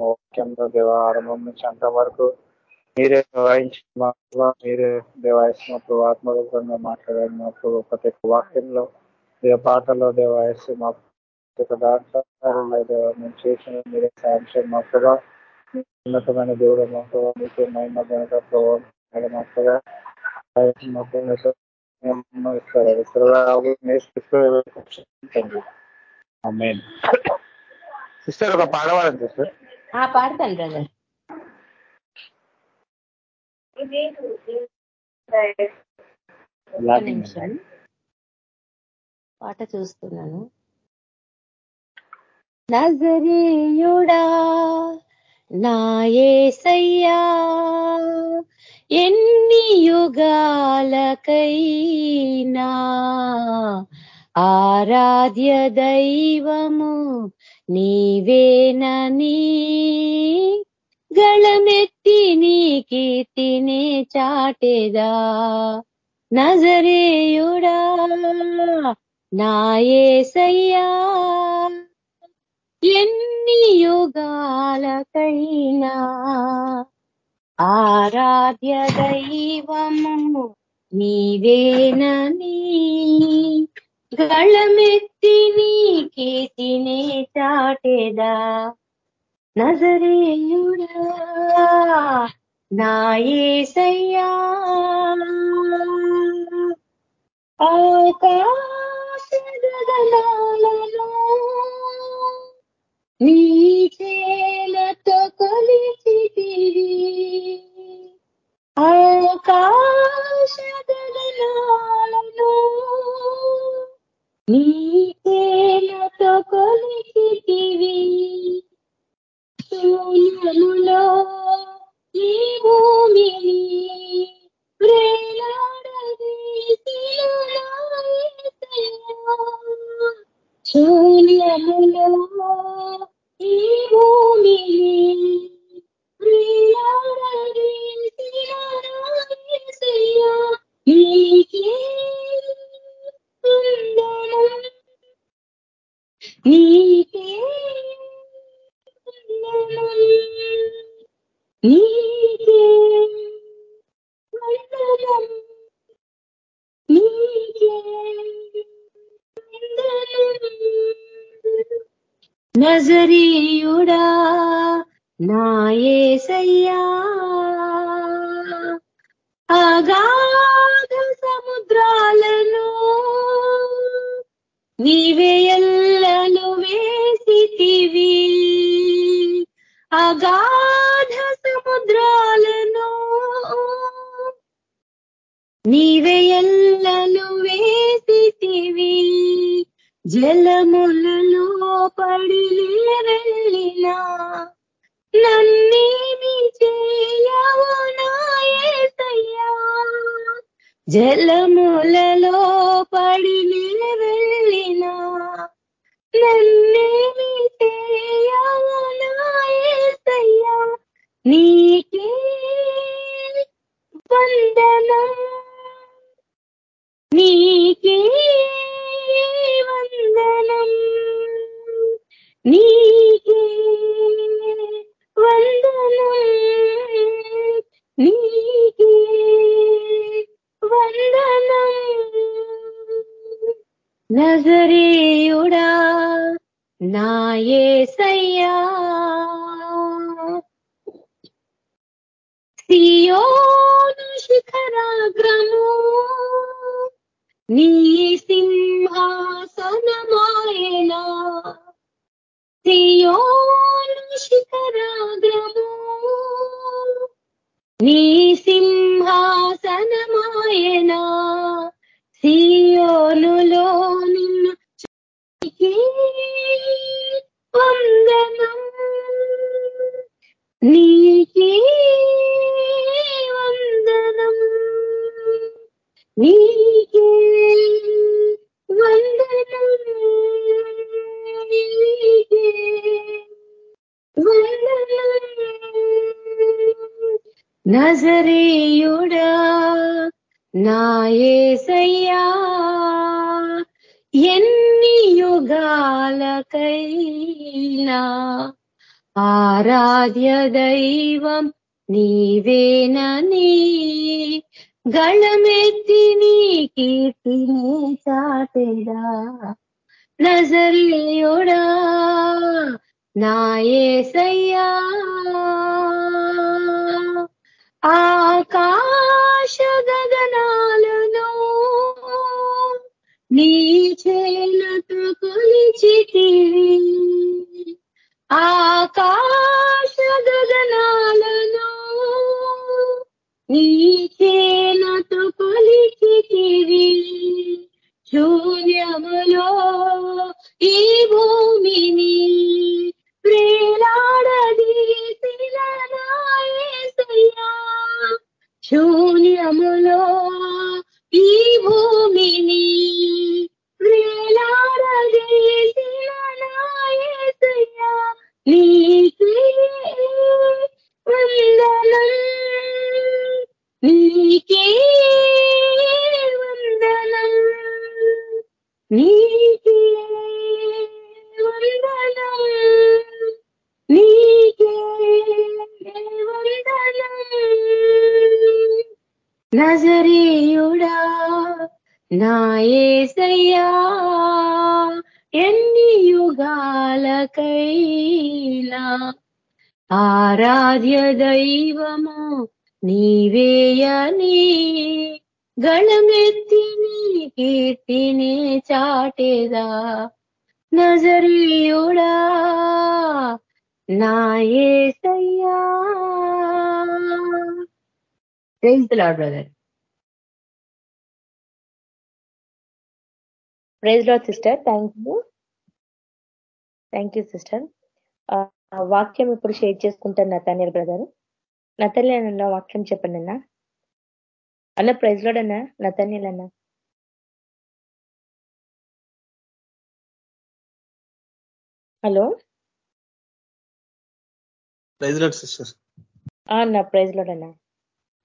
ముఖ్యంగా దేవ ఆరంభం నుంచి అంత వరకు మీరే వాయించిన మా ప్రభావ మీరే దేవాయస్మ ప్రభు ఆత్మరూపంగా మాట్లాడారు. మా ప్రభు ప్రతి ఒక్క వాక్యంలో దేవ పాటలో దేవాయస్సు మా ప్రతి దాంట్లో దేవ మేము చేసిన మీరే సాయం మా ప్రభా ఉన్నతమైన దేవుడు మా ప్రభావ మీకే మహిమ ఘనత ప్రభావం మా ఇస్తారు సిస్టర్ ఒక పాడవాలని సిస్టర్ పాడతాను బ్రదర్ పాట చూస్తున్నాను. నజరీయుడా నాయసయ్యా ఎన్ని యుగాలకైనా ఆరాధ్య దైవము నీవేనని గళమెత్తి నీ కీర్తినే చాటేదా? నజరేయుడా నాయసయ్యా ఎన్ని యుగాలకైనా ఆరాధ్య దైవము నీవేనని గళమెత్తి నీ కీర్తినే చాటేదా నజరేయుడా నాయసయ్యా ఆకాశగగనాలలో నీ చేలతో కొలిచితివి ఆకాశగగనాలలో నీ చేలతో కొలిచితివి. శూన్యములో ఈ భూమిని శూన్యములో జలములలో పడి వెళ్ళినా నన్నేమి చేయవు నాయసయ్యా. జలములలో పడి వెళ్ళినా నన్నేమి చేయవు నాయసయ్యా. నీకే వందనం. నీకే వందనం నీకే వందనం నీకే వందనం నజరేయుడా నాయే సయ్యా సియోను శిఖరాగ్రము నీ సింహాసనమాయనా. సియోను శిఖరాగ్రము. నీ సింహాసనమాయనా. సియోనులో నిన్ను వందనం. నీకే నీకే వందనం నీకే నజరేయుడా నాయసయ్యా ఎన్ని ఎన్ని యుగాలకైనా ఆరాధ్య దైవం నీవేనని గళమెత్తి నీ కీర్తిని చాటెదా నజరేయుడా నాయసయ్యా. నాయసయ్యా ఎన్ని యుగాలకైనా ఆరాధ్య దైవము నీవేయని గళమెత్తి కీర్తిని చాటేదా నజరీయుడా. నాయసయ్యా. Praise the brother praise lord sister thank you thank you sister వాక్యం ఇప్పుడు షేర్ చేసుకుంటాను నతానియల్ బ్రదర్ నతన్యల్ అన్న వాక్యం చెప్పండి అన్న. అన్న ప్రైజ్ లాడ్ అన్న నతన్యల్ అన్న. హలో? ప్రైజ్ లాడ్ సిస్టర్ అన్న ప్రైజ్ లాడ్ అన్న.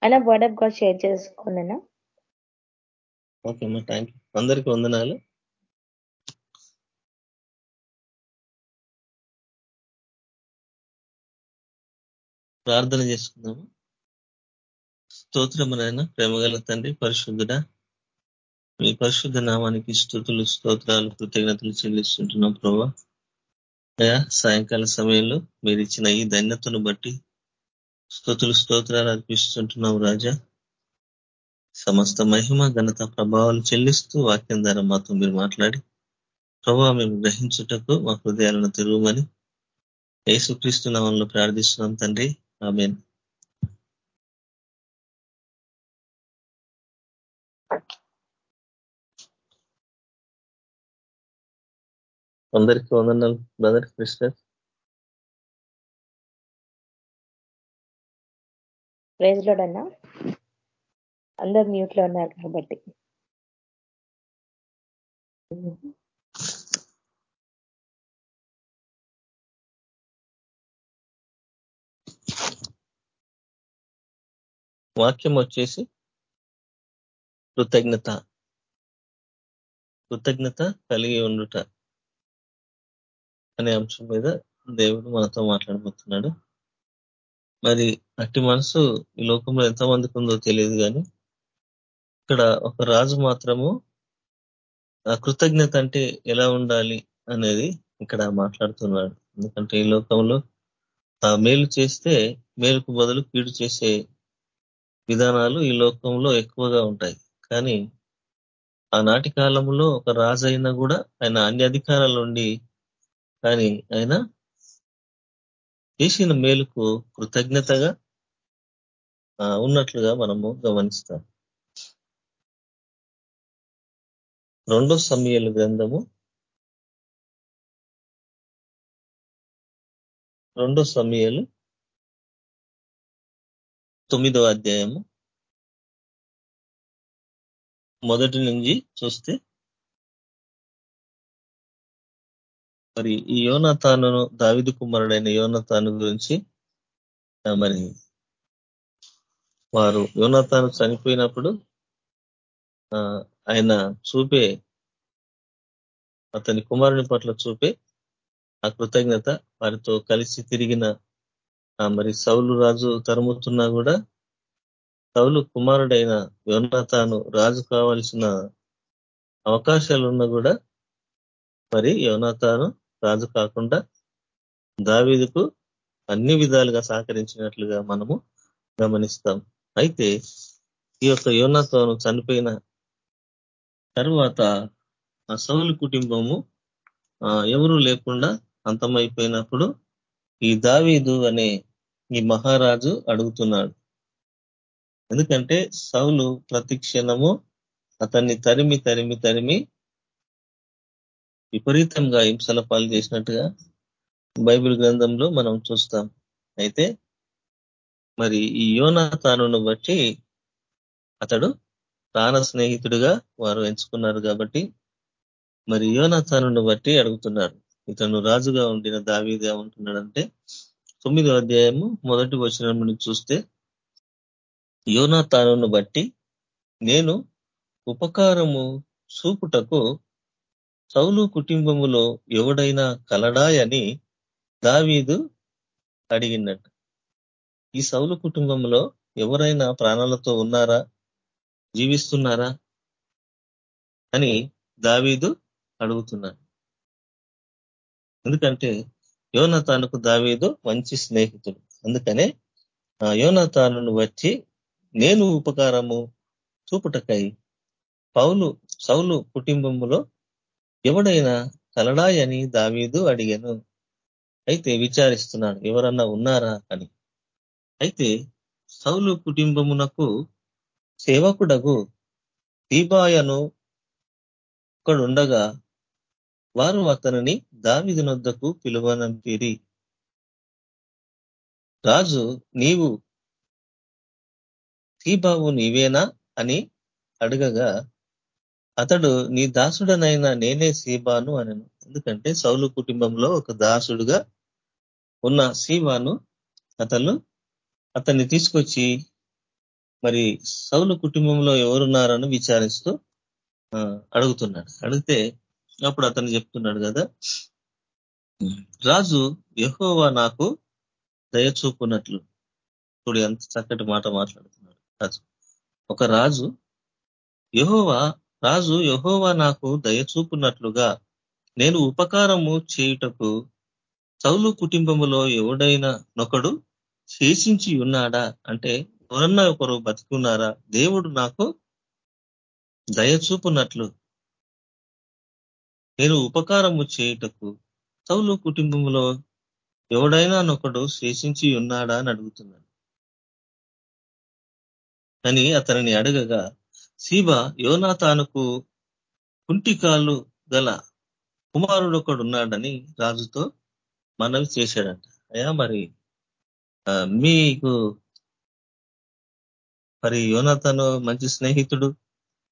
అన్న వర్డ్ ఆఫ్ గాడ్ షేర్ చేసుకోండి అన్న ఓకే అమ్మా థ్యాంక్ యూ అందరికీ వందనాలు. ప్రార్థన చేసుకుందాము. స్తోత్రము నాయన ప్రేమగల తండ్రి పరిశుద్ధుడ మీ పరిశుద్ధ నామానికి స్థుతులు స్తోత్రాలు కృతజ్ఞతలు చెల్లిస్తుంటున్నాం ప్రభా. అయా సాయంకాల సమయంలో మీరు ఇచ్చిన ఈ ధన్యతను బట్టి స్థుతులు స్తోత్రాలు అర్పిస్తుంటున్నాం రాజా. సమస్త మహిమ ఘనత ప్రభావాలు చెల్లిస్తూ వాక్యం ద్వారా మాతో మీరు మాట్లాడి ప్రభావ మేము గ్రహించుటకు మా హృదయాలను తిరుగుమని యేసుక్రీస్తు నామంలో ప్రార్థిస్తున్నాం తండ్రి. ఆమెన్ అందరికీ వందనాలు బ్రదర్ కృష్ణ ప్రైజ్ లోడ్ అన్న. అందరు మ్యూట్లో ఉన్నారు కాబట్టి. వాక్యం వచ్చేసి కృతజ్ఞత కృతజ్ఞత కలిగి ఉండుట అనే అంశం మీద దేవుడు మనతో మాట్లాడబోతున్నాడు. మరి అట్టి మనసు ఈ లోకంలో ఎంతమందికి ఉందో తెలియదు కానీ ఇక్కడ ఒక రాజు మాత్రము ఆ కృతజ్ఞత అంటే ఎలా ఉండాలి అనేది ఇక్కడ మాట్లాడుతున్నాడు. ఎందుకంటే ఈ లోకంలో ఆ మేలు చేస్తే మేలుకు బదులు కీడు చేసే విధానాలు ఈ లోకంలో ఎక్కువగా ఉంటాయి. కానీ ఆనాటి కాలంలో ఒక రాజు అయినా కూడా ఆయన అన్ని అధికారాలు ఉండి కానీ ఆయన చేసిన మేలుకు కృతజ్ఞతగా ఉన్నట్లుగా మనము గమనిస్తాం. రెండో సమయలు గ్రంథము. రెండో సమయాలు తొమ్మిదో అధ్యాయము. మొదటి నుంచి చూస్తే మరి ఈ యోనతాను దావిదు కుమారుడైన యోనతాను గురించి మరి వారు యోనతాను చనిపోయినప్పుడు ఆయన చూపే అతని కుమారుని పట్ల చూపే ఆ కృతజ్ఞత వారితో కలిసి తిరిగిన మరి సౌలు రాజు తరుముతున్నా కూడా సౌలు కుమారుడైన యోనాథాను రాజు కావాల్సిన అవకాశాలున్నా కూడా మరి యోనాథాను రాజు కాకుండా దావీదుకు అన్ని విధాలుగా సహకరించినట్లుగా మనము గమనిస్తాం. అయితే ఈ యొక్క యోనాథాను చనిపోయిన తర్వాత ఆ సౌలు కుటుంబము ఎవరూ లేకుండా అంతమైపోయినప్పుడు ఈ దావీదు అనే ఈ మహారాజు అడుగుతున్నాడు. ఎందుకంటే సౌలు ప్రతి క్షణము అతన్ని తరిమి తరిమి తరిమి విపరీతంగా హింసల పాలు చేసినట్టుగా బైబిల్ గ్రంథంలో మనం చూస్తాం. అయితే మరి ఈ యోనాతానును బట్టి అతడు ప్రాణ స్నేహితుడిగా వారు ఎంచుకున్నారు కాబట్టి మరి యోనాతానును బట్టి అడుగుతున్నారు. ఇతను రాజుగా ఉండిన దావీదే ఉంటున్నాడంటే తొమ్మిదో అధ్యాయము మొదటి వచ్చిన నుండి చూస్తే యోనాతానును బట్టి నేను ఉపకారము చూపుటకు సౌలు కుటుంబములో ఎవడైనా కలడాయని దావీదు అడిగినట్టు. ఈ సౌలు కుటుంబంలో ఎవరైనా ప్రాణాలతో ఉన్నారా? జీవిస్తున్నారా? అని దావీదు అడుగుతున్నాడు. ఎందుకంటే యోనతానుకు దావీదు మంచి స్నేహితుడు. అందుకనే యోనతాను వచ్చి నేను ఉపకారము చూపుటకై పౌలు సౌలు కుటుంబములో ఎవడైనా కలడాయని దావీదు అడిగాను. అయితే విచారిస్తున్నాడు ఎవరన్నా ఉన్నారా అని. అయితే సౌలు కుటుంబమునకు సేవకుడగు దీబాయను ఒకడుండగా వారు అతనిని దావిది నొద్దకు పిలువనంపిరి. రాజు నీవు తీబావు నీవేనా అని అడగగా అతడు నీ దాసుడనైనా నేనే సీబాను అనను. ఎందుకంటే సౌలు కుటుంబంలో ఒక దాసుడుగా ఉన్న సీబాను అతను అతన్ని తీసుకొచ్చి మరి సౌలు కుటుంబంలో ఎవరున్నారని విచారిస్తూ అడుగుతున్నాడు. అడిగితే అప్పుడు అతను చెప్తున్నాడు కదా రాజు యహోవా నాకు దయచూపునట్లు ఇప్పుడు ఎంత చక్కటి మాట మాట్లాడుతున్నాడు రాజు. ఒక రాజు యహోవా రాజు యహోవా నాకు దయచూపునట్లుగా నేను ఉపకారము చేయుటకు చౌలు కుటుంబములో ఎవడైనా నొకడు శేషించి ఉన్నాడా? అంటే ఎవరన్నా ఒకరు బతికున్నారా దేవుడు నాకు దయచూపునట్లు నేను ఉపకారము చేయుటకు సౌలు కుటుంబంలో ఎవడైనా నొకడు శేషించి ఉన్నాడా అని అడుగుతున్నాడు. అని అతనిని అడగగా శీబ యోనాతానుకు కుంటికాలు గల కుమారుడు ఒకడు ఉన్నాడని రాజుతో మనవి చేశాడంట. అయ్యా మరి మీకు మరి యోనతను మంచి స్నేహితుడు?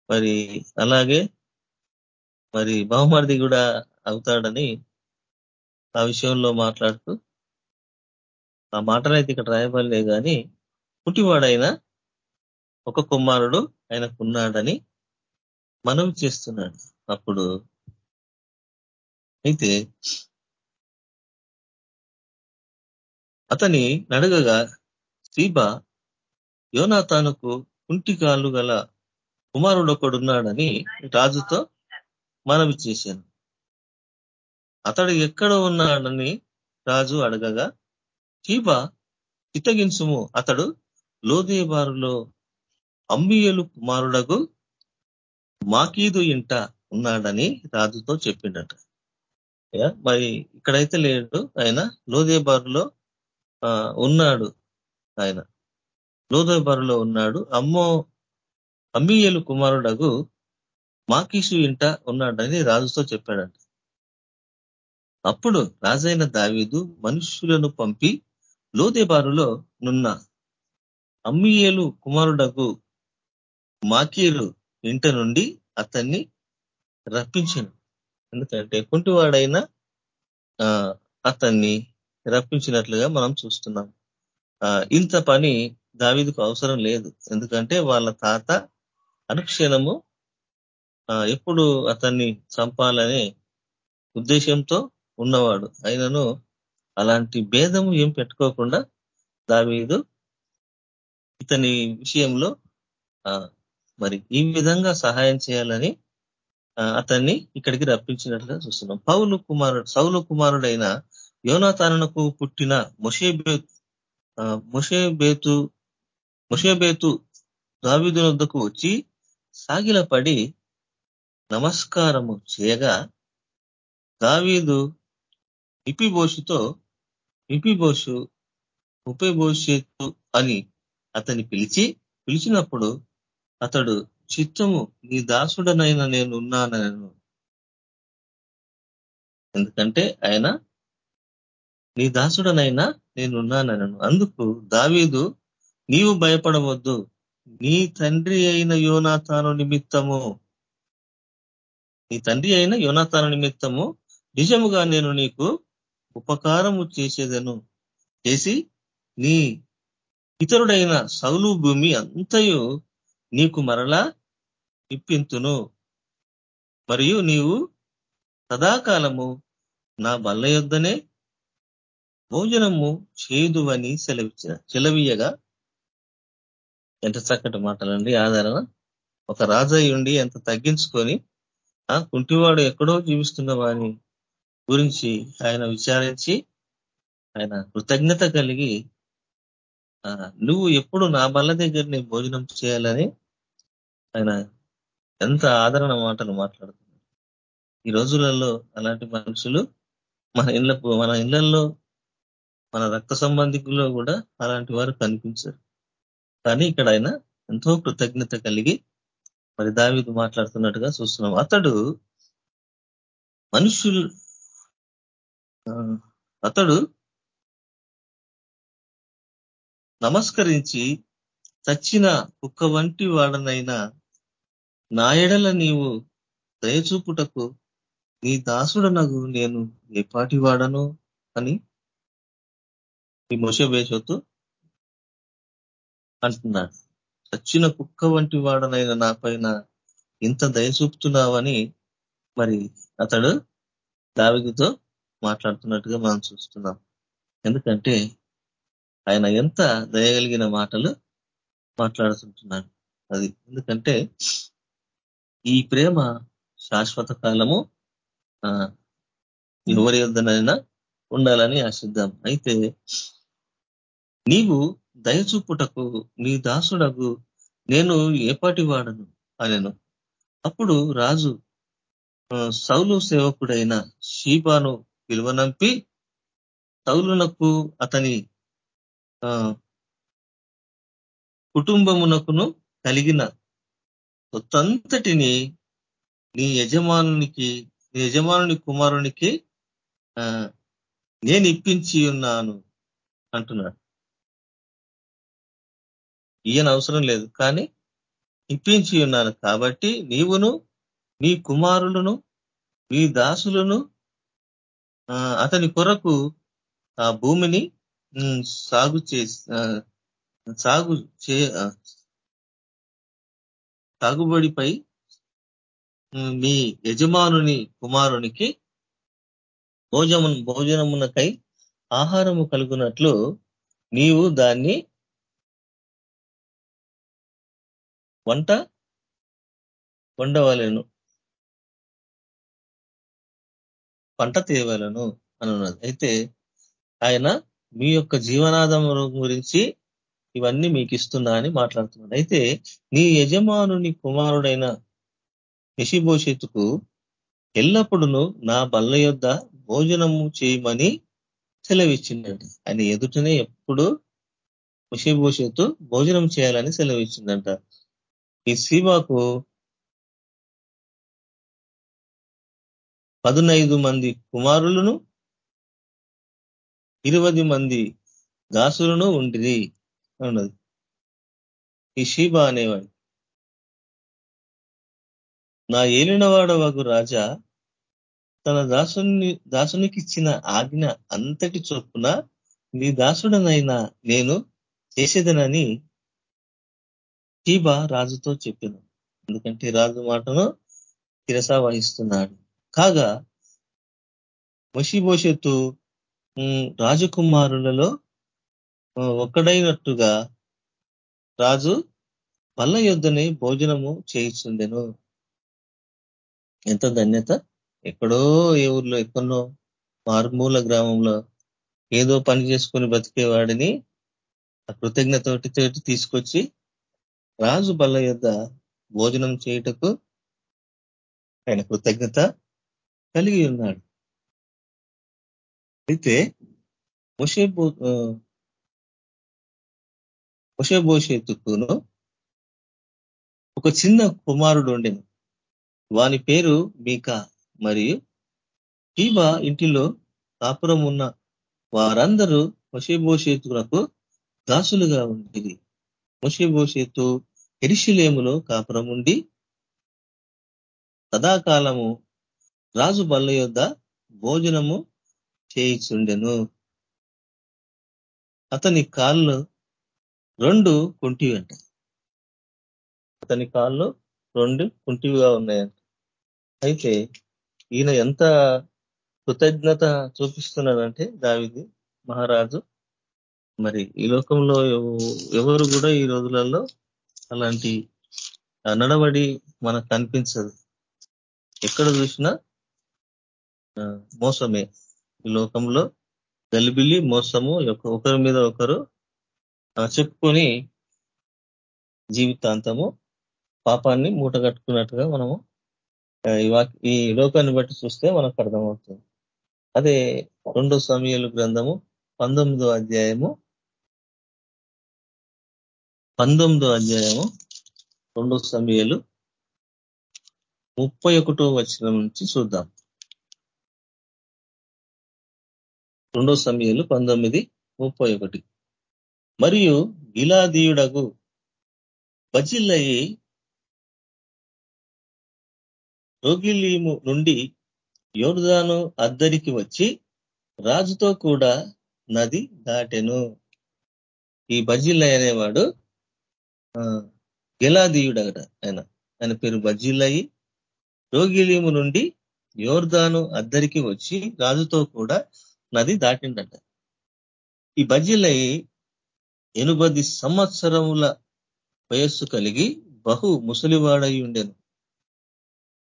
మరి అలాగే మరి బహుమతి కూడా అవుతాడని ఆ విషయంలో మాట్లాడుతూ ఆ మాటలైతే ఇక్కడ రాయబడలే కానీ పుట్టివాడైనా ఒక కుమారుడు ఆయనకున్నాడని మనం చేస్తున్నాడు. అప్పుడు అయితే అతని నడగగా సీబ యోనాతానుకు కుంటికాలు గల కుమారుడు ఒకడున్నాడని రాజుతో మనవి చేశాను. అతడు ఎక్కడ ఉన్నాడని రాజు అడగగా సీబ చిత్తగించుము అతడు లోదేబారులో అంబియలు కుమారుడగు మాకీదు ఇంట ఉన్నాడని రాజుతో చెప్పిండట. మరి ఇక్కడైతే లేడు ఆయన లోదేబారులో ఉన్నాడు ఆయన. లోదేబారులో ఉన్నాడు అమ్మో అంబియలు కుమారుడగు మాకీషు ఇంట ఉన్నాడని రాజుతో చెప్పాడంట. అప్పుడు రాజైన దావీదు మనుషులను పంపి లోదేబారులో నున్న అమ్మియేలు కుమారుడకు మాకీరు ఇంట నుండి అతన్ని రప్పించను. ఎందుకంటే కుంటివాడైనా అతన్ని రప్పించినట్లుగా మనం చూస్తున్నాం. ఇంత పని దావీదుకు అవసరం లేదు. ఎందుకంటే వాళ్ళ తాత అనుక్షణము ఎప్పుడు అతన్ని చంపాలనే ఉద్దేశంతో ఉన్నవాడు. అయినను అలాంటి భేదము ఏం పెట్టుకోకుండా దావీదు ఇతని విషయంలో మరి ఈ విధంగా సహాయం చేయాలని అతన్ని ఇక్కడికి రప్పించినట్లుగా చూస్తున్నాం. పౌలు కుమారుడు సౌలు కుమారుడైన యోనాతానకు పుట్టిన మొషేబేతు మొషేబేతు మొషేబేతు దావీదు వద్దకు వచ్చి సాగిలపడి నమస్కారము చేయగా దావీదు ఇపిబోషుతో ఇపిబోషు ఉపబోషేతు అని అతని పిలిచి పిలిచినప్పుడు అతడు చిత్తము నీ దాసుడనైనా నేను ఉన్నానను. ఎందుకంటే ఆయన నీ దాసుడనైనా నేనున్నానను అందుకు దావీదు నీవు భయపడవద్దు. నీ తండ్రి అయిన యోనాతాను నిమిత్తము నీ తండ్రి అయిన యోనాతాను నిమిత్తము నిజముగా నేను నీకు ఉపకారము చేసేదను. చేసి నీ ఇతరుడైన సౌలు భూమి అంతయు నీకు మరలా ఇప్పింతును. మరియు నీవు సదాకాలము నా బల్ల యొద్దనే భోజనము చేదువని సెలవిచ్చిన చెలవీయగా ఎంత చక్కటి మాటలండి. ఆధారణ ఒక రాజయ్యుండి ఎంత తగ్గించుకొని కుంటివాడు ఎక్కడో జీవిస్తున్న వాని గురించి ఆయన విచారించి ఆయన కృతజ్ఞత కలిగి నువ్వు ఎప్పుడు నా బల్ల దగ్గర నేను భోజనం చేయాలని ఆయన ఎంత ఆదరణ మాటలు మాట్లాడుతున్నాడు ఈ రోజులలో అలాంటి మనుషులు మన ఇళ్ళ మన ఇళ్ళలో మన రక్త సంబంధికుల్లో కూడా అలాంటి వారు కనిపించారు. కానీ ఇక్కడ ఆయన ఎంతో కృతజ్ఞత కలిగి మరి దావిదు మాట్లాడుతున్నట్టుగా చూస్తున్నాం. అతడు మనుషులు అతడు నమస్కరించి చచ్చిన కుక్క వంటి వాడనైనా నాయడల నీవు దయచూపుటకు నీ దాసుడనగు నేను ఏ వాడను? అని ఈ మొషబేషతు అంటున్నాడు. చచ్చిన కుక్క వంటి వాడనైన నా పైన ఇంత దయచూపుతున్నావని మరి అతడు దావిదితో మాట్లాడుతున్నట్టుగా మనం చూస్తున్నాం. ఎందుకంటే ఆయన ఎంత దయగలిగిన మాటలు మాట్లాడుతుంటున్నాడు అది. ఎందుకంటే ఈ ప్రేమ శాశ్వత కాలము ఎవరి వద్దనైనా ఉండాలని ఆశిద్దాం. అయితే నీవు దయచూపుటకు నీ దాసుడకు నేను ఏపాటి వాడను అనెను. అప్పుడు రాజు సౌలు సేవకుడైన షీబాను పిలువనంపి సౌలునకు అతని కుటుంబమునకును కలిగిన సొత్తంతటిని నీ యజమానునికి నీ యజమానుని కుమారునికి నేను ఇప్పించి ఉన్నాను అంటున్నాడు. ఈయన అవసరం లేదు. కానీ ఇప్పించి ఉన్నాను కాబట్టి నీవును నీ కుమారులను నీ దాసులను అతని కొరకు ఆ భూమిని సాగు చేసి సాగు చే సాగుబడిపై మీ యజమానుని కుమారునికి భోజము భోజనమునకై ఆహారము కలుగునట్లు నీవు దాన్ని వంట? వండవలను. పంట తీయవలను అనున్నది అయితే ఆయన మీ యొక్క జీవనాధం గురించి ఇవన్నీ మీకు ఇస్తున్నా అని మాట్లాడుతున్నాడు. అయితే నీ యజమానుని కుమారుడైన నిషిభోషిత్తుకు ఎల్లప్పుడూ నా బల్ల యొద్ద భోజనము చేయమని సెలవిచ్చిందంట. ఆయన ఎదుటనే ఎప్పుడు నిషిభోషత్తు భోజనం చేయాలని సెలవిచ్చిందంట. ఈ సీమాకు పదునైదు మంది కుమారులను ఇరవై మంది దాసులను ఉండిరి అన్నది. ఈ షీబా అనేవాడు. నా ఏలినవాడవగు రాజా తన దాసుని దాసునికి ఇచ్చిన ఆజ్ఞ అంతటి చొప్పున నీ దాసుడనైనా నేను చేసేదనని షీబా రాజుతో చెప్పాను. ఎందుకంటే రాజు మాటను శిరస వహిస్తున్నాడు కాగా మషిభోషత్తు రాజకుమారులలో ఒక్కడైనట్టుగా రాజు పల్ల యుద్ధని భోజనము చేయిస్తుండెను ఎంత ధన్యత? ఎక్కడో ఏ ఊర్లో ఎక్కడో మారుమూల గ్రామంలో ఏదో పని చేసుకొని బతికేవాడిని కృతజ్ఞతోటి తోటి తీసుకొచ్చి రాజు బల్ల యొద్ భోజనం చేయుటకు ఆయన కృతజ్ఞత కలిగి ఉన్నాడు. అయితే ముషేబోషేతుకును ఒక చిన్న కుమారుడు ఉండేను. వాని పేరు మీకా. మరియు షీబా ఇంటిలో కాపురం ఉన్న వారందరూ ముషేబోషేతులకు దాసులుగా ఉండేది. ముషేబోషేతు ఎరిశిలేములో కాపురం ఉండి సదాకాలము రాజు బల్ల యొద్ భోజనము చేయిచుండెను. అతని కాళ్ళు రెండు కుంటివి అంట అతని కాళ్ళు రెండు కుంటివిగా ఉన్నాయంట. అయితే ఈయన ఎంత కృతజ్ఞత చూపిస్తున్నాడంటే దావిది మహారాజు మరి ఈ లోకంలో ఎవరు కూడా ఈ రోజులలో అలాంటి నడవడి మనకు కనిపించదు. ఎక్కడ చూసినా మోసమే. ఈ లోకంలో గలిబిలి మోసము ఒకరి మీద ఒకరు చెప్పుకొని జీవితాంతము పాపాన్ని మూట కట్టుకున్నట్టుగా మనము ఈ లోకాన్ని బట్టి చూస్తే మనకు అర్థమవుతుంది. అదే రెండో సమయాలు గ్రంథము పంతొమ్మిదో అధ్యాయము పంతొమ్మిదో అధ్యాయము రెండో సమయాలు ముప్పై ఒకటో వచనం నుంచి చూద్దాం. రెండో సమయాలు పంతొమ్మిది ముప్పై ఒకటి. మరియు గిలాదీయుడగు బజిల్లయి రోగిలీము నుండి యోర్దాను అద్దరికి వచ్చి రాజుతో కూడా నది దాటెను. ఈ బజిల్లయ్య అనేవాడు గిలాదీయుడగట ఆయన. ఆయన పేరు బజ్జిల్లయి. రోగిలీము నుండి యోర్దాను అద్దరికి వచ్చి రాజుతో కూడా నది దాటిండట ఈ బజ్జిల్లయి ఎనుబది సంవత్సరముల వయస్సు కలిగి బహు ముసలివాడై ఉండెను.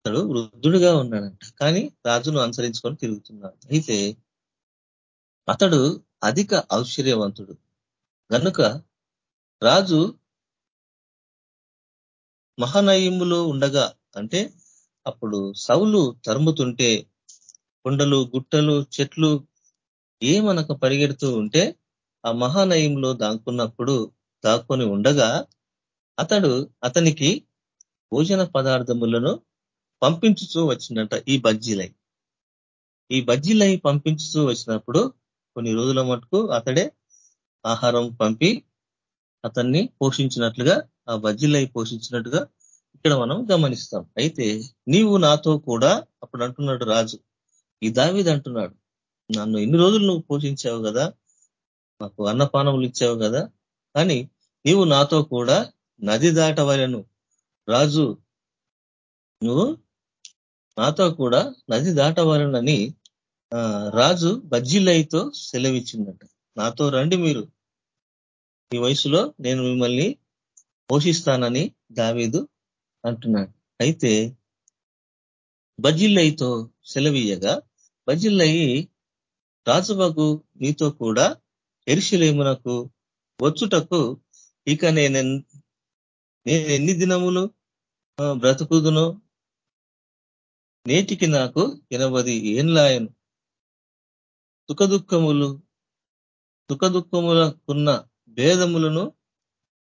అతడు వృద్ధుడుగా ఉన్నాడంట. కానీ రాజును అనుసరించుకొని తిరుగుతున్నాడు. అయితే అతడు అధిక ఔశ్వర్యవంతుడు కనుక రాజు మహానయములో ఉండగా అంటే అప్పుడు సౌలు తరుముతుంటే కొండలు గుట్టలు చెట్లు ఏమనక పరిగెడుతూ ఉంటే ఆ మహానయంలో దాక్కున్నప్పుడు దాక్కొని ఉండగా అతడు అతనికి భోజన పదార్థములను పంపించుతూ వచ్చిందంట ఈ బజ్జీలై. ఈ బజ్జీలై పంపించుతూ వచ్చినప్పుడు కొన్ని రోజుల మటుకు అతడే ఆహారం పంపి అతన్ని పోషించినట్లుగా ఆ బజ్జీలై పోషించినట్టుగా ఇక్కడ మనం గమనిస్తాం. అయితే నీవు నాతో కూడా అప్పుడు అంటున్నాడు రాజు. ఈ దావీద్ అంటున్నాడు నన్ను ఎన్ని రోజులు నువ్వు పోషించావు కదా? మాకు అన్నపానములు ఇచ్చావు కదా? కానీ నీవు నాతో కూడా నది దాటవలను. రాజు నువ్వు నాతో కూడా నది దాటవలనని రాజు బజ్జిలైతో సెలవిచ్చిందట. నాతో రండి మీరు. ఈ వయసులో నేను మిమ్మల్ని పోషిస్తానని దావీదు అంటున్నాడు. అయితే బజిల్లయితో సెలవీయగా బజిల్లయి రాజుబగు నీతో కూడా ఎరిశిలేమునకు వచ్చుటకు ఇక నేను నేను ఎన్ని దినములు బ్రతుకుదునో? నేటికి నాకు ఎనభై ఏండ్లాయను సుఖదుఖములు సుఖదుఖములకున్న భేదములను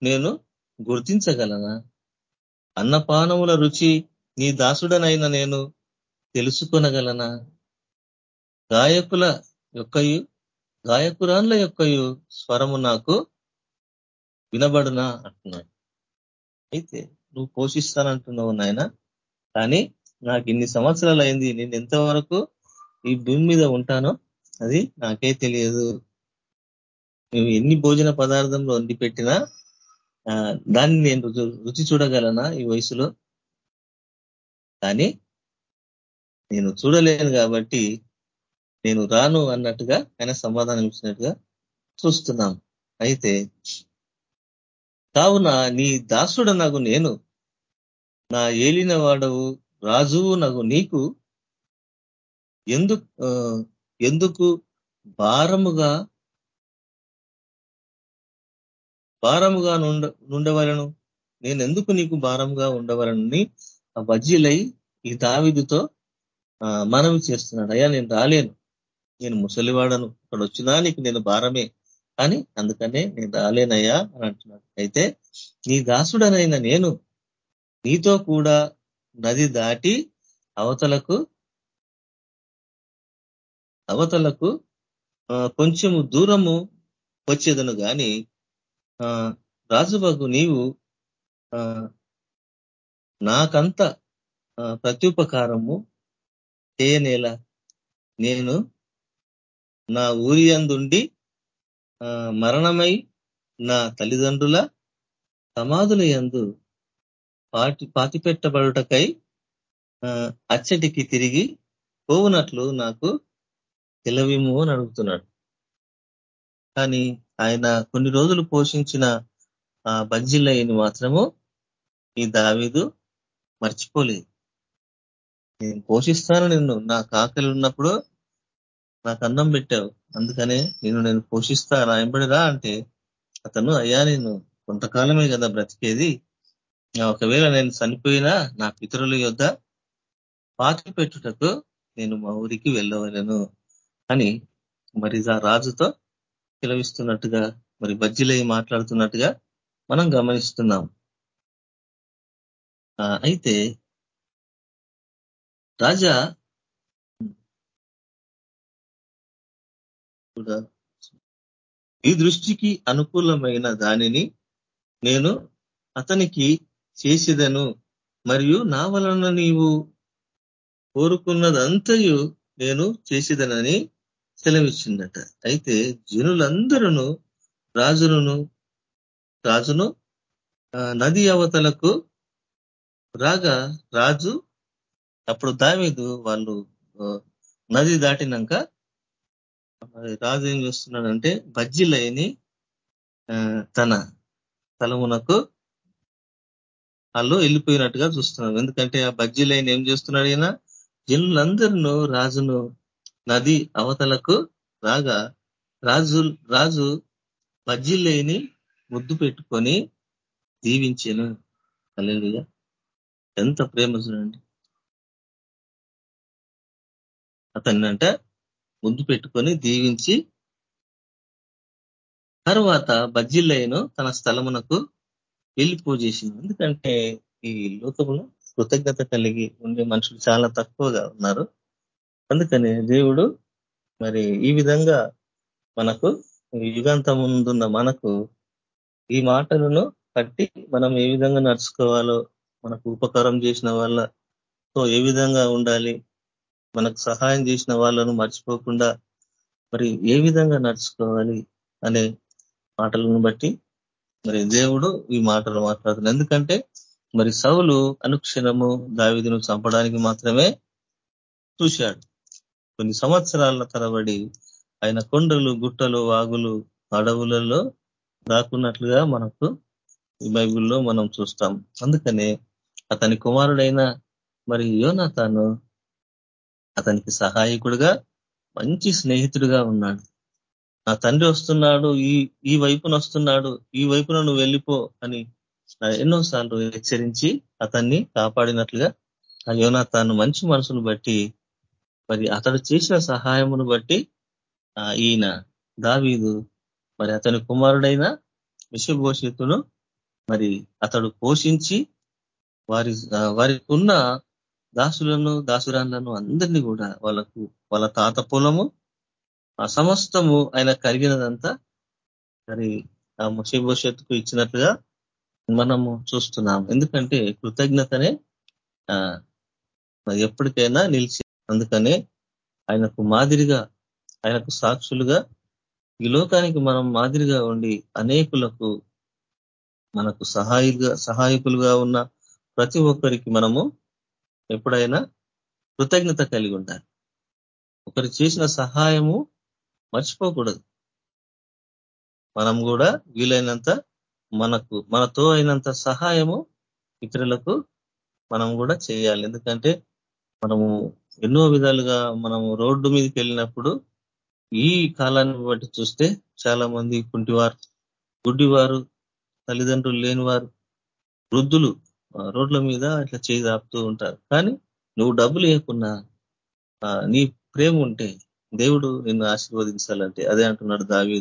నేను గుర్తించగలనా? అన్నపానముల రుచి నీ దాసుడనైన నేను తెలుసుకొనగలనా? గాయకుల యొక్కయు గాయకురాన్ల యొక్కయు స్వరము నాకు వినబడునా అంటున్నాడు. అయితే నువ్వు పోషిస్తానంటున్నావు నాయన కానీ నాకు ఇన్ని సంవత్సరాలు అయింది నేను ఎంతవరకు ఈ భూమి మీద ఉంటానో అది నాకే తెలియదు. నువ్వు ఎన్ని భోజన పదార్థంలో వండి పెట్టినా దాన్ని నేను రుచి చూడగలనా ఈ వయసులో? కానీ నేను చూడలేను కాబట్టి నేను రాను అన్నట్టుగా ఆయన సమాధానం ఇచ్చినట్టుగా చూస్తున్నాం. అయితే కావున నీ దాసుడు నాకు నేను. నా ఏలిన వాడవు రాజువు నాకు. నీకు ఎందుకు ఎందుకు భారముగా భారముగా నుండ నుండవలను. నేను ఎందుకు నీకు భారంగా ఉండవలనని వజ్జీలై బజ్జీలై ఈ దావిదితో మనవి చేస్తున్నాడు. అయ్యా నేను రాలేను. నేను ముసలివాడను. ఇక్కడ వచ్చినా నీకు నేను భారమే. అని అందుకనే నేను రాలేనయ్యా అని అంటున్నాడు. అయితే నీ దాసుడనైన నేను నీతో కూడా నది దాటి అవతలకు అవతలకు కొంచెము దూరము వచ్చేదను గాని రాజుబాగు నీవు నాకంత ప్రత్యుపకారము చేయనేల? నేను నా ఊరి అందుండి మరణమై నా తల్లిదండ్రుల సమాధుల ఎందు పాటి పాతిపెట్టబడుటకై అచ్చటికి తిరిగి పోవునట్లు నాకు తెలవిము అని అడుగుతున్నాడు. కానీ ఆయన కొన్ని రోజులు పోషించిన ఆ బజ్జిల్లయ్యని మాత్రము ఈ దావీదు మర్చిపోలేదు. నేను పోషిస్తాను నిన్ను. నా కాకలు ఉన్నప్పుడు నాకు అన్నం పెట్టావు. అందుకనే నేను నేను పోషిస్తా రాయంబడిరా అంటే అతను అయ్యా నేను కొంతకాలమే కదా బ్రతికేది. ఒకవేళ నేను చనిపోయినా నా పితరుల యొద్ పాతి పెట్టుటకు నేను మా ఊరికి వెళ్ళవలను అని మరిజా రాజుతో పిలవిస్తున్నట్టుగా మరి బజ్జిలై మాట్లాడుతున్నట్టుగా మనం గమనిస్తున్నాం. అయితే రాజా ఈ దృష్టికి అనుకూలమైన దానిని నేను అతనికి చేసేదను మరియు నా వలన నీవు కోరుకున్నదంతయు నేను చేసేదనని సెలవిచ్చిందట అయితే జనులందరూ రాజును రాజును నది అవతలకు రాగా రాజు అప్పుడు దావీదు వాళ్ళు నది దాటినాక రాజు ఏం చేస్తున్నాడంటే బజ్జిలైని తన తలమునకు వాళ్ళు వెళ్ళిపోయినట్టుగా చూస్తున్నాడు ఎందుకంటే ఆ బజ్జీలైన ఏం చేస్తున్నాడు ఈయన? జనులందరూ రాజును నది అవతలకు రాగా రాజు రాజు బజ్జీలైని ముద్దు పెట్టుకొని దీవించాను. అల్లెలుగా ఎంత ప్రేమ చూడండి. అతన్నంట ముద్దు పెట్టుకొని దీవించి తర్వాత బజ్జిల్లయ్యను తన స్థలమునకు వెళ్ళి పూజేసింది ఎందుకంటే ఈ లోకములో కృతజ్ఞత కలిగి ఉండే మనుషులు చాలా తక్కువగా ఉన్నారు. అందుకని దేవుడు మరి ఈ విధంగా మనకు యుగాంత ముందున్న మనకు ఈ మాటలను కట్టి మనం ఏ విధంగా నడుచుకోవాలో మనకు ఉపకారం చేసిన వాళ్ళతో ఏ విధంగా ఉండాలి మనకు సహాయం చేసిన వాళ్ళను మర్చిపోకుండా మరి ఏ విధంగా నడుచుకోవాలి అనే మాటలను బట్టి మరి దేవుడు ఈ మాటలు మాట్లాడుతున్నాడు ఎందుకంటే మరి సౌలు అనుక్షణము దావిదిను చంపడానికి మాత్రమే చూశాడు. కొన్ని సంవత్సరాల తరబడి ఆయన కొండలు గుట్టలు వాగులు అడవులలో దాక్కున్నట్లుగా మనకు ఈ బైబిల్లో మనం చూస్తాం. అందుకనే అతని కుమారుడైన మరి యోనతాను అతనికి సహాయకుడుగా మంచి స్నేహితుడిగా ఉన్నాడు. నా తండ్రి వస్తున్నాడు ఈ ఈ వైపున వస్తున్నాడు ఈ వైపున నువ్వు వెళ్ళిపో అని ఎన్నోసార్లు హెచ్చరించి అతన్ని కాపాడినట్లుగా ఆ యోనాథాను మంచి మనసును బట్టి మరి అతడు చేసిన సహాయమును బట్టి ఈయన దావీదు మరి అతని కుమారుడైన విషభూషితును మరి అతడు పోషించి వారి వారికి ఉన్న దాసులను దాసురాన్లను అందరినీ కూడా వాళ్ళకు వాళ్ళ తాత పొలము ఆ సమస్తము ఆయన కలిగినదంతా మరి ఆ ముషభవిష్యత్తుకు ఇచ్చినట్టుగా మనము చూస్తున్నాం ఎందుకంటే కృతజ్ఞతనే ఎప్పటికైనా నిలిచి అందుకనే ఆయనకు మాదిరిగా ఆయనకు సాక్షులుగా ఈ లోకానికి మనం మాదిరిగా ఉండి అనేకులకు మనకు సహాయిగా సహాయకులుగా ఉన్న ప్రతి ఒక్కరికి మనము ఎప్పుడైనా కృతజ్ఞత కలిగి ఉండాలి. ఒకరు చేసిన సహాయము మర్చిపోకూడదు. మనం కూడా వీలైనంత మనకు మనతో అయినంత సహాయము ఇతరులకు మనం కూడా చేయాలి. ఎందుకంటే మనము ఎన్నో విధాలుగా మనం రోడ్డు మీదకి వెళ్ళినప్పుడు ఈ కాలాన్ని బట్టి చూస్తే చాలా మంది కుంటివారు గుడ్డివారు తల్లిదండ్రులు లేనివారు వృద్ధులు రోడ్ల మీద ఇట్లా చేయి దాపుతూ ఉంటారు. కానీ నువ్వు డబ్బులు లేకున్నా నీ ప్రేమ ఉంటే దేవుడు నిన్ను ఆశీర్వదించాలంటే అదే అంటున్నాడు దావి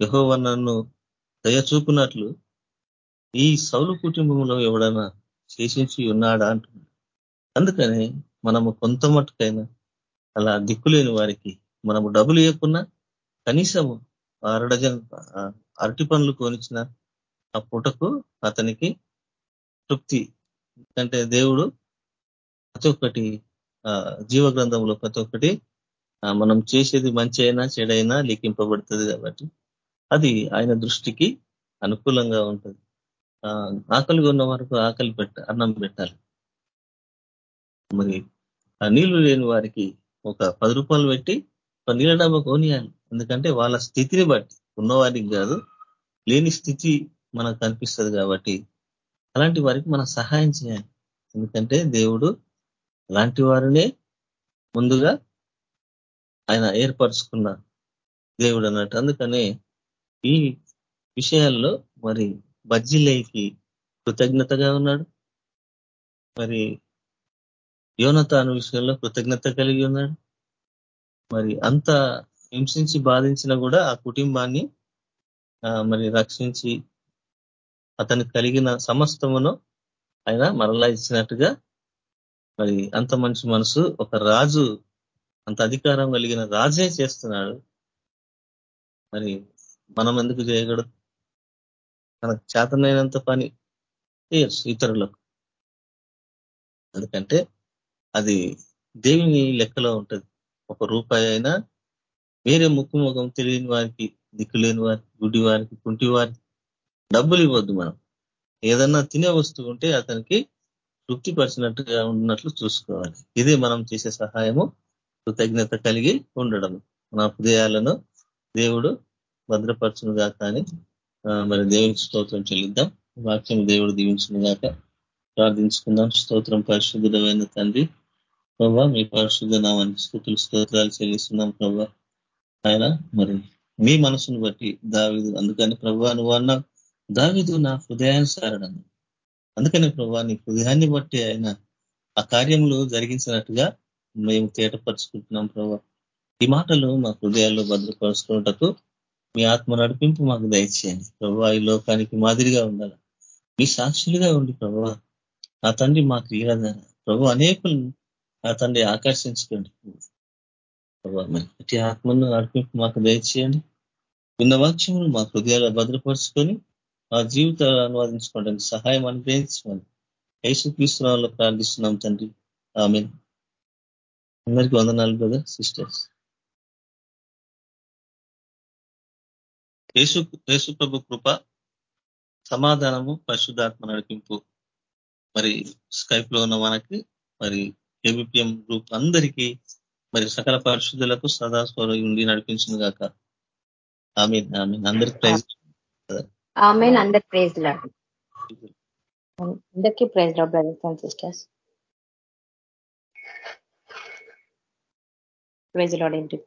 యహోవ నన్ను దయ చూపునట్లు ఈ సౌలు కుటుంబంలో ఎవడన్నా శేషించి ఉన్నాడా అంటున్నాడు. అందుకని మనము కొంత మట్టుకైనా అలా దిక్కులేని వారికి మనము డబ్బులు ఇవ్వకున్నా కనీసము అరడజన్ అరటి పనులు కోనిచ్చిన ఆ పూటకు అతనికి తృప్తి. ఎందుకంటే దేవుడు ప్రతి ఒక్కటి జీవ గ్రంథంలో ప్రతి ఒక్కటి మనం చేసేది మంచి అయినా చెడైనా లిఖింపబడుతుంది కాబట్టి అది ఆయన దృష్టికి అనుకూలంగా ఉంటుంది. ఆకలి ఉన్న వరకు ఆకలి పెట్ట అన్నం పెట్టాలి. మరి ఆ నీళ్ళు లేని వారికి ఒక పది రూపాయలు పెట్టి ఒక నీళ్ళ డబ్బా కొనియాలి. ఎందుకంటే వాళ్ళ స్థితిని బట్టి ఉన్నవారికి కాదు లేని స్థితి మనకు కనిపిస్తుంది కాబట్టి అలాంటి వారికి మనం సహాయం చేయాలి. ఎందుకంటే దేవుడు అలాంటి వారినే ముందుగా ఆయన ఏర్పరచుకున్న దేవుడు అన్నట్టు. అందుకనే ఈ విషయాల్లో మరి బజ్జిలేకి కృతజ్ఞతగా ఉన్నాడు. మరి యోనతాను విషయంలో కృతజ్ఞత కలిగి ఉన్నాడు. మరి అంత హింసించి బాధించినా కూడా ఆ కుటుంబాన్ని మరి రక్షించి అతనికి కలిగిన సమస్తమును ఆయన మరలా ఇచ్చినట్టుగా మరి అంత మంచి మనసు ఒక రాజు అంత అధికారం కలిగిన రాజే చేస్తున్నాడు. మరి మనం ఎందుకు చేయకూడదు? మనకు చేతనైనంత పని చేయొచ్చు ఇతరులకు. ఎందుకంటే అది దేవుని లెక్కలో ఉంటది. ఒక రూపాయి అయినా వేరే ముక్కు ముఖం తెలియని వారికి దిక్కులేని వారికి గుడ్డి వారికి కుంటి వారికి డబ్బులు ఇవ్వద్దు మనం. ఏదన్నా తినే వస్తువు ఉంటే అతనికి తృప్తిపరిచినట్టుగా ఉన్నట్లు చూసుకోవాలి. ఇదే మనం చేసే సహాయము కృతజ్ఞత కలిగి ఉండడం మన హృదయాలను దేవుడు భద్రపరచునుగా కానీ మరి దేవునికి స్తోత్రం చెల్లిద్దాం. వాక్యం దేవుడు దీవించునుగాక ప్రార్థించుకుందాం. స్తోత్రం పరిశుద్ధమైన తండ్రి ప్రభా మీ పరిశుద్ధ నామానికి స్థుతులు స్తోత్రాలు చెల్లిస్తున్నాం ప్రభా. ఆయన మరి మీ మనసును బట్టి దావిదు అందుకని ప్రభా నువ్వు అన్న దావిదు నా హృదయానుసారణ అందుకని ప్రభా నీ హృదయాన్ని బట్టి ఆయన ఆ కార్యములు జరిగించినట్టుగా మేము తేటపరుచుకుంటున్నాం ప్రభా. ఈ మాటలు మా హృదయాల్లో భద్రపరుచుకున్నటకు మీ ఆత్మ నడిపింపు మాకు దయచేయండి. ప్రభా ఈ లోకానికి మాదిరిగా ఉండాలి. మీ సాక్షులుగా ఉండి ప్రభా ఆ తండ్రి మా క్రియల ప్రభు అనేకులు తండ్రి ఆకర్షించుకోండి. ప్రభా ఆత్మను నడిపింపు మాకు దయచేయండి. విన్న వాక్యములు మా హృదయాలు భద్రపరుచుకొని మా జీవితాలు అనువాదించుకోవడానికి సహాయం అనుగ్రహించుకోండి యేసు క్రీస్తునాల్లో ప్రార్థిస్తున్నాం తండ్రి. ఆమె అందరికీ వందనాలు బ్రదర్ సిస్టర్స్. యేసు యేసు ప్రభు కృప సమాధానము పరిశుద్ధాత్మ నడిపింపు. మరి స్కైప్లో ఉన్న మనకి మరి ఏబిపిఎం గ్రూప్ అందరికీ మరి సకల పరిశుద్ధులకు సదాస్వర ఉండి నడిపించింది కాక ఆమె ఆమె అందరికి ప్రైజ్. ఆమె అందరి ప్రైజ్ అందరికీ ప్రైజ్ రా brothers and sisters. Praise lord ఏంటి?